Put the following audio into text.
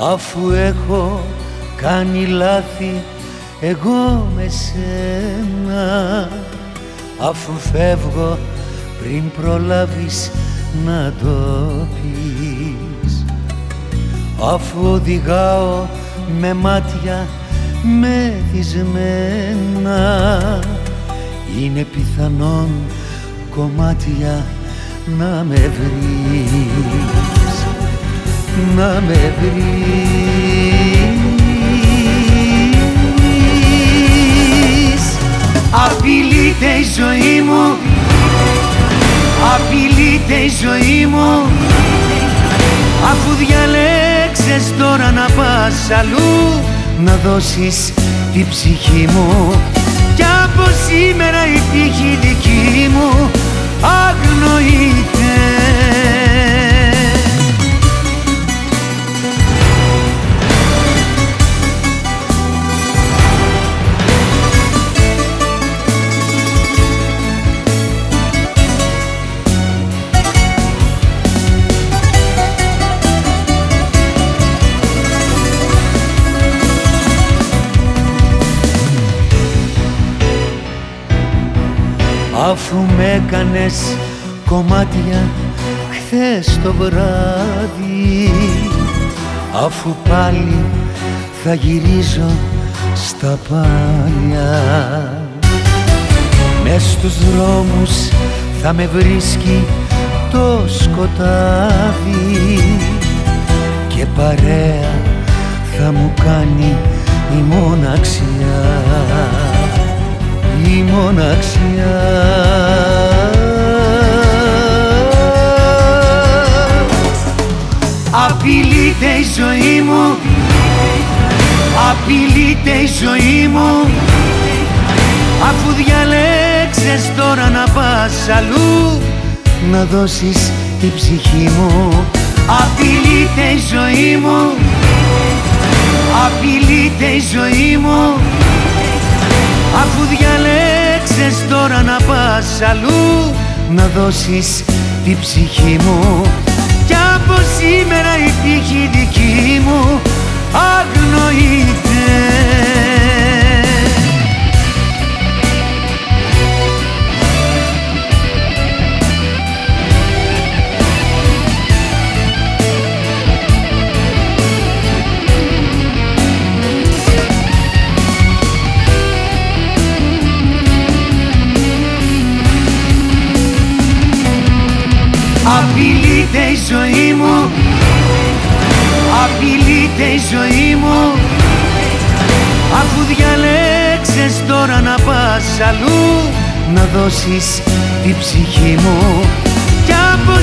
αφού έχω κάνει λάθη εγώ με σένα. Αφού φεύγω πριν προλάβεις να το πεις. Αφού οδηγάω με μάτια μεθυσμένα. Είναι πιθανόν κομμάτια να με βρεις να με βρεις Απειλείται η ζωή μου. Απειλείται η ζωή μου. Αφού διαλέξες τώρα να πας αλλού Να δώσεις την ψυχή μου. Κι από σήμερα η τύχη Αφού με έκανες κομμάτια χθες το βράδυ. Αφού πάλι θα γυρίζω στα πάλια Μες στους δρόμους θα με βρίσκει το σκοτάδι. Και παρέα θα μου κάνει η μοναξιά. Η μοναξιά Απειλείται η ζωή μου. Απειλείται η ζωή μου. Αφού διαλέξες τώρα να πας αλλού Να δώσεις την ψυχή μου. Απειλείται η ζωή μου. Απειλείται η ζωή μου. Αφού διαλέξες τώρα να πας αλλού Να δώσεις την ψυχή μου Κι από σήμερα η τύχη δική μου Αγνοείται Απειλείται η ζωή μου. Απειλείται η ζωή μου. Αφού διαλέξες τώρα να πας αλλού Να δώσεις την ψυχή μου. Κι από